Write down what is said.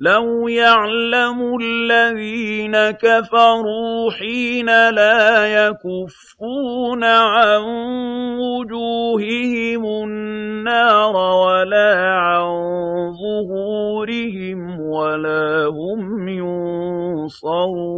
لَوْ يَعْلَمُ الَّذِينَ كَفَرُوا حِينَ لَا يَكُفُّونَ عَن وُجُوهِهِمُ النَّارَ وَلَا عَن ظُهُورِهِمْ وَلَا هُمْ يُنصَرُونَ